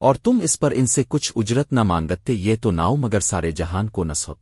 اور تم اس پر ان سے کچھ اجرت نہ مانگتے، یہ تو ناؤ مگر سارے جہان کو نسو